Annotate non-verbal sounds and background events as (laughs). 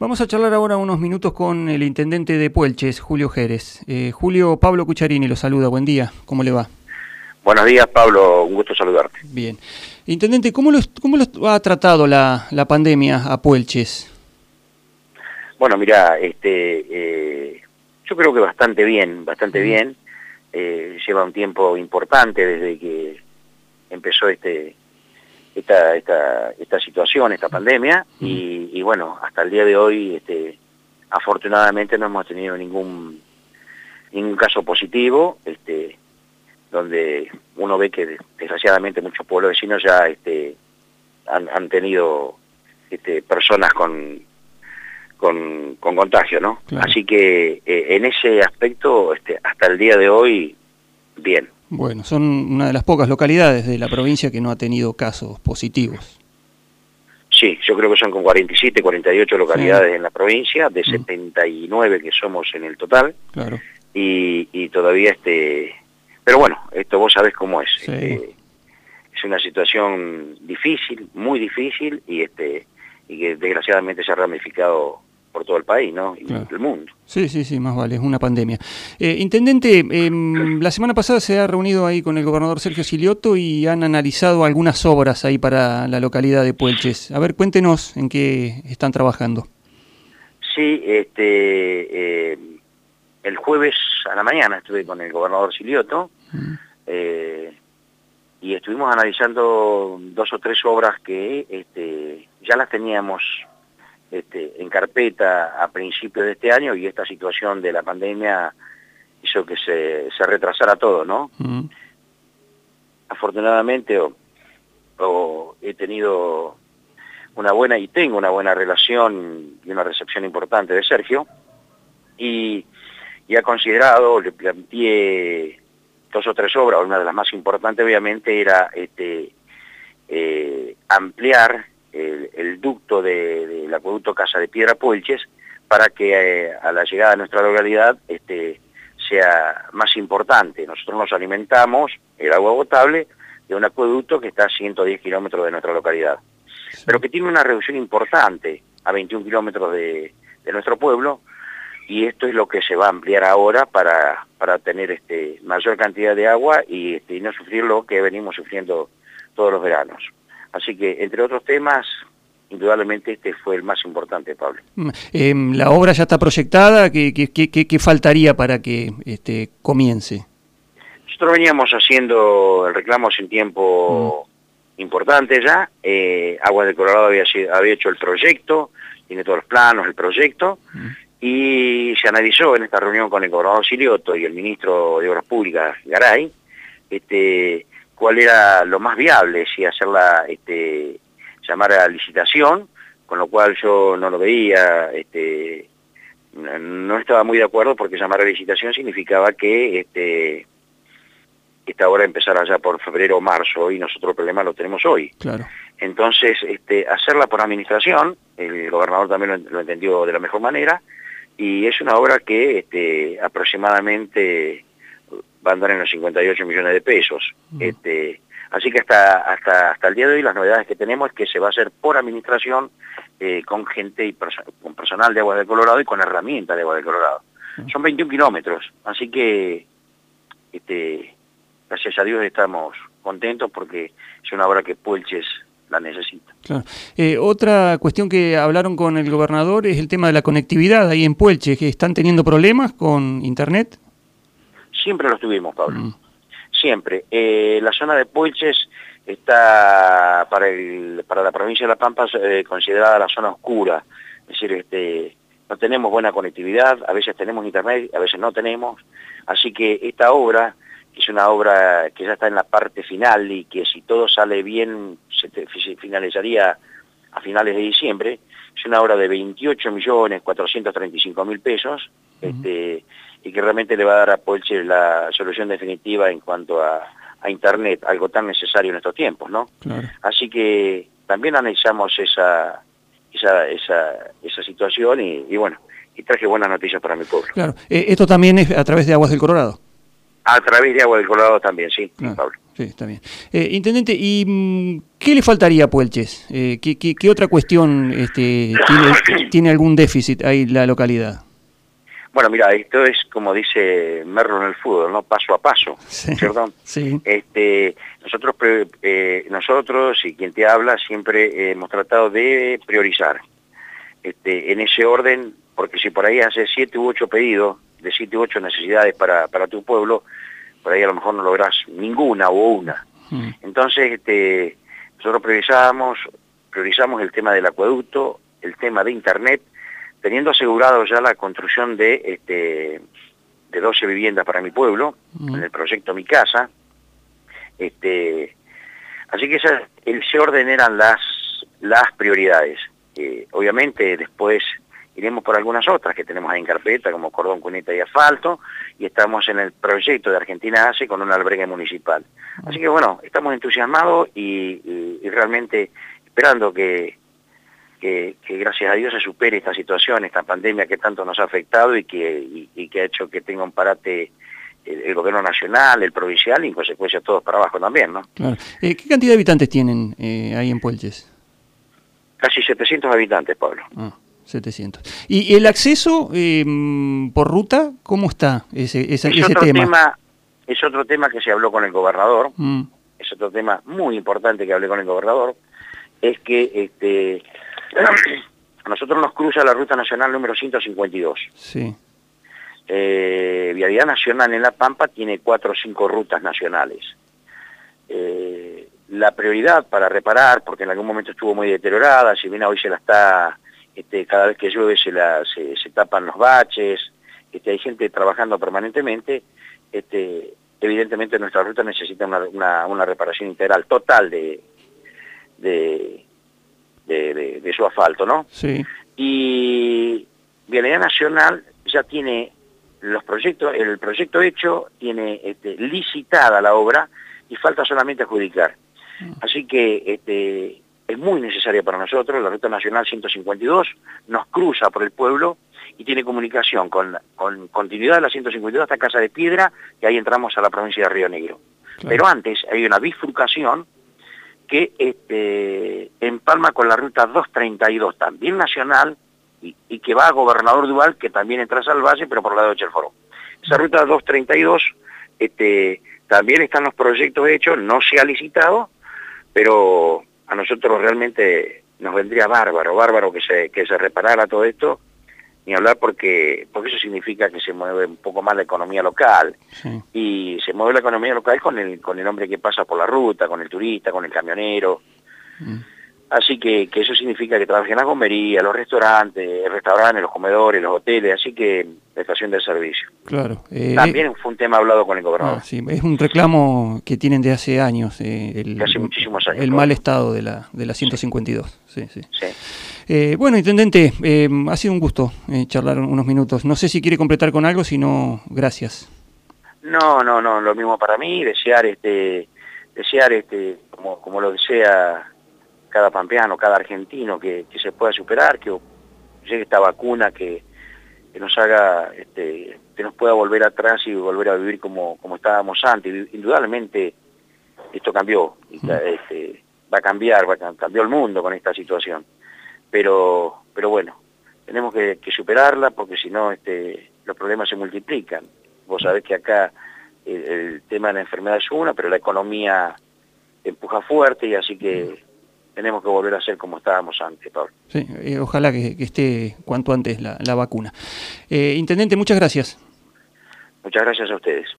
Vamos a charlar ahora unos minutos con el intendente de Puelches, Julio Jerez. Eh, Julio, Pablo Cucharini lo saluda, buen día, ¿cómo le va? Buenos días, Pablo, un gusto saludarte. Bien. Intendente, ¿cómo lo, cómo lo ha tratado la, la pandemia a Puelches? Bueno, mira, este, eh, yo creo que bastante bien, bastante bien. Eh, lleva un tiempo importante desde que empezó este esta, esta, esta situación, esta pandemia, y, y, bueno, hasta el día de hoy, este, afortunadamente no hemos tenido ningún ningún caso positivo, este, donde uno ve que desgraciadamente muchos pueblos vecinos ya este, han, han tenido este, personas con, con, con contagio, ¿no? Claro. Así que eh, en ese aspecto, este, hasta el día de hoy, bien. Bueno, son una de las pocas localidades de la provincia que no ha tenido casos positivos. Sí, yo creo que son con 47, 48 localidades sí. en la provincia, de mm. 79 que somos en el total. Claro. Y, y todavía este... Pero bueno, esto vos sabés cómo es. Sí. Este, es una situación difícil, muy difícil, y este y que desgraciadamente se ha ramificado por todo el país, ¿no? Y Claro. el mundo. Sí, sí, sí, más vale, es una pandemia. Eh, intendente, eh, (clears throat) la semana pasada se ha reunido ahí con el gobernador Sergio Silioto y han analizado algunas obras ahí para la localidad de Puelches. A ver, cuéntenos en qué están trabajando. Sí, este, eh, el jueves a la mañana estuve con el gobernador Silioto eh, y estuvimos analizando dos o tres obras que este, ya las teníamos este, en carpeta a principios de este año y esta situación de la pandemia hizo que se, se retrasara todo, ¿no? Mm. afortunadamente o, o he tenido una buena y tengo una buena relación y una recepción importante de Sergio y, y ha considerado, le planteé dos o tres obras, una de las más importantes obviamente era este eh, ampliar el, el ducto de- del acueducto Casa de Piedra Puelches para que eh, a la llegada de nuestra localidad este, sea más importante. Nosotros nos alimentamos el agua potable de un acueducto que está a 110 kilómetros de nuestra localidad, Sí. pero que tiene una reducción importante a 21 kilómetros de, de nuestro pueblo y esto es lo que se va a ampliar ahora para, para tener este, mayor cantidad de agua y, este, y no sufrir lo que venimos sufriendo todos los veranos. Así que, entre otros temas, indudablemente este fue el más importante, Pablo. Mm, eh, la obra ya está proyectada, ¿qué, qué, qué- qué- faltaría para que este, comience? Nosotros veníamos haciendo el reclamo hace un tiempo importante ya. Eh, Aguas de Colorado había, sido- había hecho el proyecto, tiene todos los planos, el proyecto, Mm. y se analizó en esta reunión con el gobernador Silioto y el ministro de Obras Públicas, Garay, este, cuál era lo más viable, si hacerla, este, llamar a licitación, con lo cual yo no lo veía, este, no estaba muy de acuerdo porque llamar a licitación significaba que este, esta obra empezara ya por febrero o marzo y nosotros el problema lo tenemos hoy. Claro. Entonces, este, hacerla por administración, el gobernador también lo, lo entendió de la mejor manera, y es una obra que este, aproximadamente va a andar en los 58 millones de pesos. Este, así que hasta, hasta, hasta el día de hoy las novedades que tenemos es que se va a hacer por administración eh, con gente y perso- con personal de Aguas del Colorado y con herramientas de Aguas del Colorado. Son 21 kilómetros, así que este, gracias a Dios estamos contentos porque es una obra que Puelches la necesita. Claro. Eh, otra cuestión que hablaron con el gobernador es el tema de la conectividad ahí en Puelche, que están teniendo problemas con internet. Siempre lo tuvimos, Pablo. Mm. Siempre. Eh, la zona de Puelches está para, el, para la provincia de La Pampa eh, considerada la zona oscura. Es decir, este, no tenemos buena conectividad, a veces tenemos internet, a veces no tenemos. Así que esta obra, que es una obra que ya está en la parte final y que si todo sale bien se, te- se finalizaría a finales de diciembre, es una obra de 28 millones 435 mil pesos, este, y que realmente le va a dar a Polche la solución definitiva en cuanto a, a Internet, algo tan necesario en estos tiempos, ¿no? Claro. Así que también analizamos esa, esa, esa, esa situación y, y bueno, y traje buenas noticias para mi pueblo. Claro. Eh, esto también es a través de Aguas del Colorado. A través de Agua del Colorado también, sí. Pablo. Sí, está bien. Eh, intendente, ¿y mm, qué le faltaría a Puelches? Eh, ¿qué, qué, otra cuestión este, tiene, (coughs) tiene algún déficit ahí la localidad? Bueno, mira, esto es como dice Merlo en el fútbol, ¿no? Paso a paso, ¿cierto? (laughs) Sí. Este, nosotros, eh, nosotros y quien te habla siempre hemos tratado de priorizar. Este, en ese orden, porque si por ahí haces siete u ocho pedidos, de siete u ocho necesidades para, para tu pueblo, por ahí a lo mejor no logras ninguna o una. Mm. Entonces, este, nosotros priorizamos, priorizamos el tema del acueducto, el tema de internet, teniendo asegurado ya la construcción de, este, de 12 viviendas para mi pueblo, mm. en el proyecto Mi Casa. Este, así que esa, ese orden eran las, las prioridades. Eh, obviamente después iremos por algunas otras que tenemos ahí en carpeta, como cordón, cuneta y asfalto, y estamos en el proyecto de Argentina ACE con un albergue municipal. Así que bueno, estamos entusiasmados y realmente esperando que, que, gracias a Dios se supere esta situación, esta pandemia que tanto nos ha afectado y que, que ha hecho que tenga un parate el, gobierno nacional, el provincial y en consecuencia todos para abajo también, ¿no? Claro. Eh, ¿Qué cantidad de habitantes tienen eh, ahí en Puelches? Casi 700 habitantes, Pablo. Ah, 700. ¿Y el acceso eh, por ruta, cómo está ese, ese, es otro tema? Es otro tema que se habló con el gobernador, mm. es otro tema muy importante que hablé con el gobernador, es que este, (clears throat) a nosotros nos cruza la ruta nacional número 152. Sí. Eh, Vialidad Nacional en La Pampa tiene cuatro o cinco rutas nacionales. Eh, la prioridad para reparar, porque en algún momento estuvo muy deteriorada, si bien hoy se la está, este, cada vez que llueve se, la, se, tapan los baches, este, hay gente trabajando permanentemente, este, evidentemente nuestra ruta necesita una, una reparación integral total de, de, de, su asfalto, ¿no? Sí. Y Vialidad Nacional ya tiene los proyectos, el proyecto hecho, tiene este, licitada la obra y falta solamente adjudicar. Mm. Así que este, es muy necesaria para nosotros, la Ruta Nacional 152 nos cruza por el pueblo y tiene comunicación con, con continuidad de la 152 hasta Casa de Piedra y ahí entramos a la provincia de Río Negro. Pero antes hay una bifurcación que este, empalma con la ruta 232, también nacional, y, que va a Gobernador Duval, que también entra al Valle, pero por lado de Chelforo. Esa ruta 232, este, también están los proyectos hechos, no se ha licitado, pero a nosotros realmente nos vendría bárbaro, bárbaro que se, que se reparara todo esto, ni hablar porque, porque eso significa que se mueve un poco más la economía local. Y se mueve la economía local con el, con el hombre que pasa por la ruta, con el turista, con el camionero. Mm. Así que, que, eso significa que trabajen las gomerías, los restaurantes, restaurantes, los comedores, los hoteles, así que la estación de servicio. Claro. Eh, También fue un tema hablado con el gobernador. Ah, sí, es un reclamo que tienen de hace años. Eh, el, hace muchísimos años. El mal estado de la, de la 152. Sí, sí. Eh, bueno, Intendente, ha sido un gusto charlar unos minutos. No sé si quiere completar con algo, si no, gracias. No, no, no, lo mismo para mí, desear este, desear este, como, como lo desea cada pampeano, cada argentino, que, se pueda superar, que llegue esta vacuna que, nos haga, este, que nos pueda volver atrás y volver a vivir como, como estábamos antes. Indudablemente esto cambió, este, va a cambiar, va a, cambió el mundo con esta situación. Pero, pero bueno, tenemos que, superarla porque si no este, los problemas se multiplican. Vos sabés que acá el, el, tema de la enfermedad es una, pero la economía empuja fuerte y así que tenemos que volver a ser como estábamos antes, Pablo. Sí, eh, ojalá que, esté cuanto antes la, vacuna. Eh, Intendente, muchas gracias. Muchas gracias a ustedes.